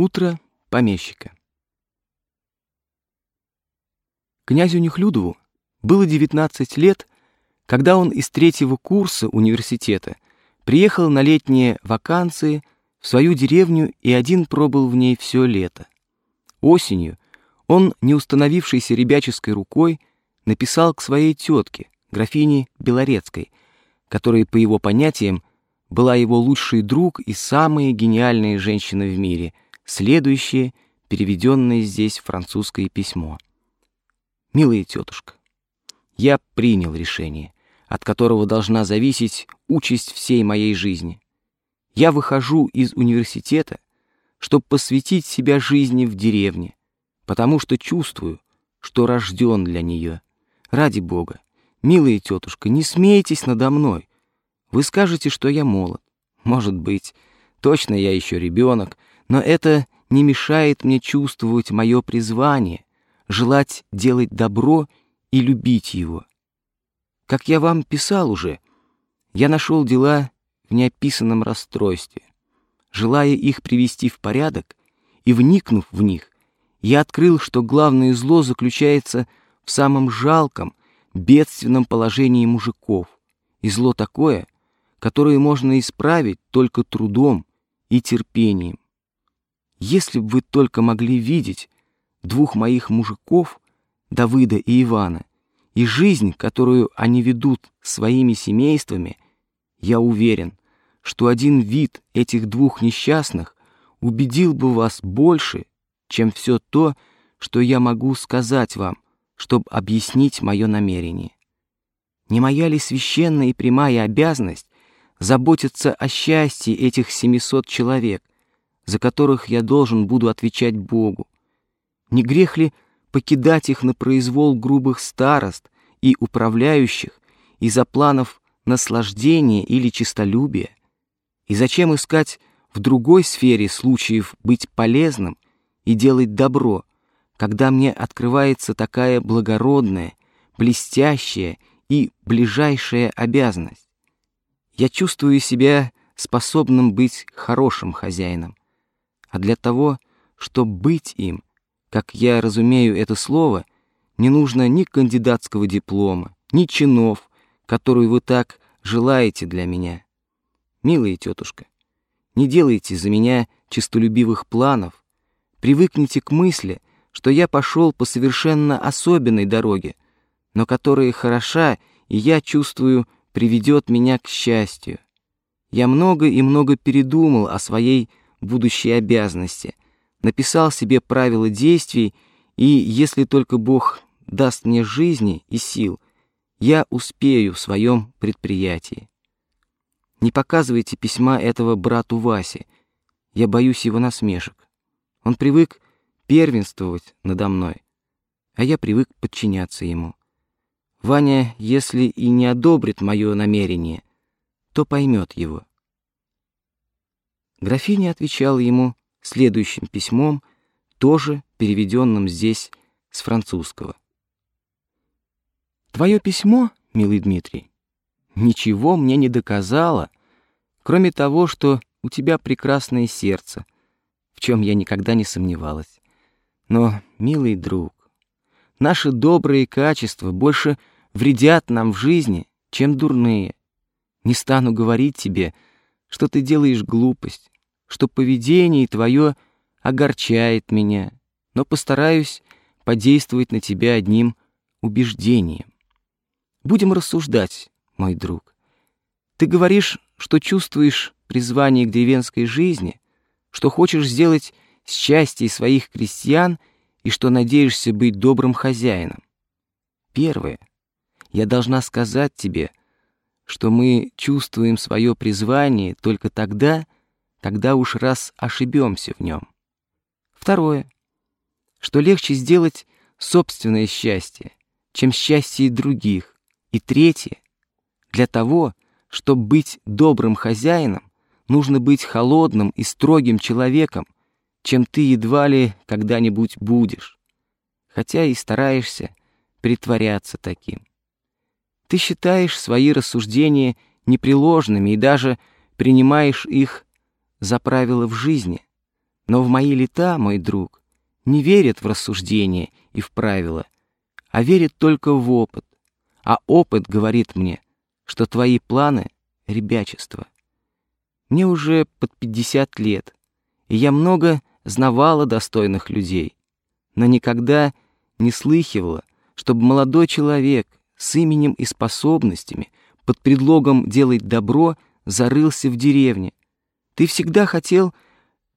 Утро помещика. Князю Нехлюдову было 19 лет, когда он из третьего курса университета приехал на летние вакансии в свою деревню и один пробыл в ней все лето. Осенью он, не установившийся ребяческой рукой, написал к своей тетке, графине Белорецкой, которая, по его понятиям, была его лучший друг и самая гениальная женщина в мире — Следующее — переведенное здесь французское письмо. «Милая тетушка, я принял решение, от которого должна зависеть участь всей моей жизни. Я выхожу из университета, чтобы посвятить себя жизни в деревне, потому что чувствую, что рожден для нее. Ради Бога, милая тетушка, не смейтесь надо мной. Вы скажете, что я молод. Может быть, точно я еще ребенок, но это не мешает мне чувствовать мое призвание, желать делать добро и любить его. Как я вам писал уже, я нашел дела в неописанном расстройстве. Желая их привести в порядок и вникнув в них, я открыл, что главное зло заключается в самом жалком, бедственном положении мужиков, и зло такое, которое можно исправить только трудом и терпением. Если бы вы только могли видеть двух моих мужиков, Давыда и Ивана, и жизнь, которую они ведут своими семействами, я уверен, что один вид этих двух несчастных убедил бы вас больше, чем все то, что я могу сказать вам, чтобы объяснить мое намерение. Не моя ли священная и прямая обязанность заботиться о счастье этих 700 человек, за которых я должен буду отвечать Богу? Не грех ли покидать их на произвол грубых старост и управляющих из-за планов наслаждения или честолюбия? И зачем искать в другой сфере случаев быть полезным и делать добро, когда мне открывается такая благородная, блестящая и ближайшая обязанность? Я чувствую себя способным быть хорошим хозяином а для того, чтобы быть им, как я разумею это слово, не нужно ни кандидатского диплома, ни чинов, которую вы так желаете для меня. Милая тетушка, не делайте за меня честолюбивых планов, привыкните к мысли, что я пошел по совершенно особенной дороге, но которая хороша, и я чувствую, приведет меня к счастью. Я много и много передумал о своей будущие обязанности, написал себе правила действий, и если только Бог даст мне жизни и сил, я успею в своем предприятии. Не показывайте письма этого брату Васе, я боюсь его насмешек. Он привык первенствовать надо мной, а я привык подчиняться ему. Ваня, если и не одобрит мое намерение, то поймет его. Графиня отвечала ему следующим письмом, тоже переведенным здесь с французского. «Твое письмо, милый Дмитрий, ничего мне не доказало, кроме того, что у тебя прекрасное сердце, в чем я никогда не сомневалась. Но, милый друг, наши добрые качества больше вредят нам в жизни, чем дурные. Не стану говорить тебе, что ты делаешь глупость, что поведение твое огорчает меня, но постараюсь подействовать на тебя одним убеждением. Будем рассуждать, мой друг. Ты говоришь, что чувствуешь призвание к деревенской жизни, что хочешь сделать счастье своих крестьян и что надеешься быть добрым хозяином. Первое. Я должна сказать тебе, что мы чувствуем свое призвание только тогда, тогда уж раз ошибемся в нем. Второе, что легче сделать собственное счастье, чем счастье других. И третье, для того, чтобы быть добрым хозяином, нужно быть холодным и строгим человеком, чем ты едва ли когда-нибудь будешь, хотя и стараешься притворяться таким. Ты считаешь свои рассуждения непреложными и даже принимаешь их за правила в жизни, Но в мои лета, мой друг, не верят в рассуждения и в правила, а верят только в опыт. А опыт говорит мне, что твои планы — ребячество. Мне уже под пятьдесят лет, и я много знавала достойных людей, но никогда не слыхивала, чтобы молодой человек с именем и способностями под предлогом делать добро зарылся в деревне. Ты всегда хотел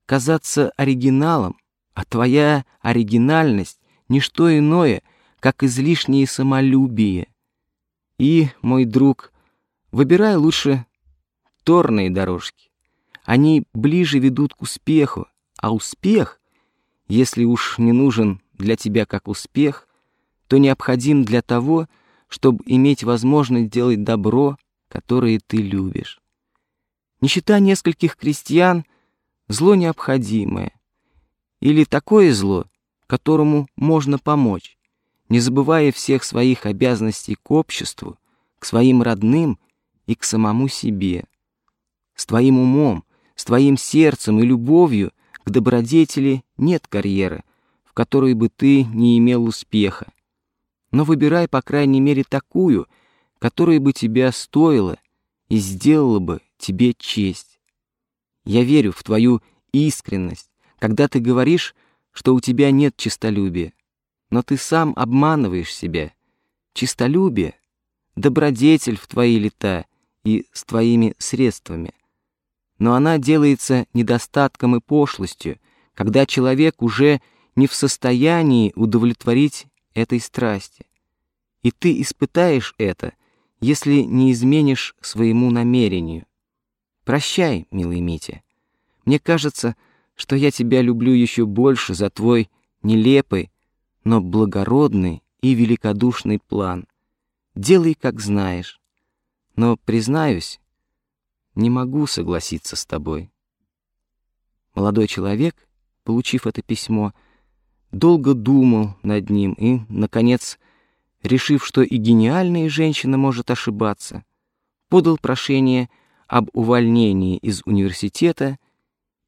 казаться оригиналом, а твоя оригинальность — не что иное, как излишнее самолюбие. И, мой друг, выбирай лучше торные дорожки. Они ближе ведут к успеху, а успех, если уж не нужен для тебя как успех, то необходим для того, чтобы иметь возможность делать добро, которое ты любишь. Нищета нескольких крестьян — зло необходимое, или такое зло, которому можно помочь, не забывая всех своих обязанностей к обществу, к своим родным и к самому себе. С твоим умом, с твоим сердцем и любовью к добродетели нет карьеры, в которой бы ты не имел успеха. Но выбирай, по крайней мере, такую, которая бы тебя стоила и сделала бы тебе честь. Я верю в твою искренность, когда ты говоришь, что у тебя нет честолюбия. Но ты сам обманываешь себя. Чистолюбие — добродетель в твои лета и с твоими средствами. Но она делается недостатком и пошлостью, когда человек уже не в состоянии удовлетворить этой страсти. И ты испытаешь это, если не изменишь своему намерению. Прощай, милый Митя. Мне кажется, что я тебя люблю еще больше за твой нелепый, но благородный и великодушный план. Делай, как знаешь. Но, признаюсь, не могу согласиться с тобой. Молодой человек, получив это письмо, долго думал над ним и, наконец, решив, что и гениальная женщина может ошибаться, подал прошение об увольнении из университета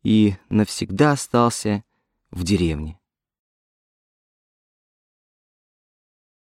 и навсегда остался в деревне.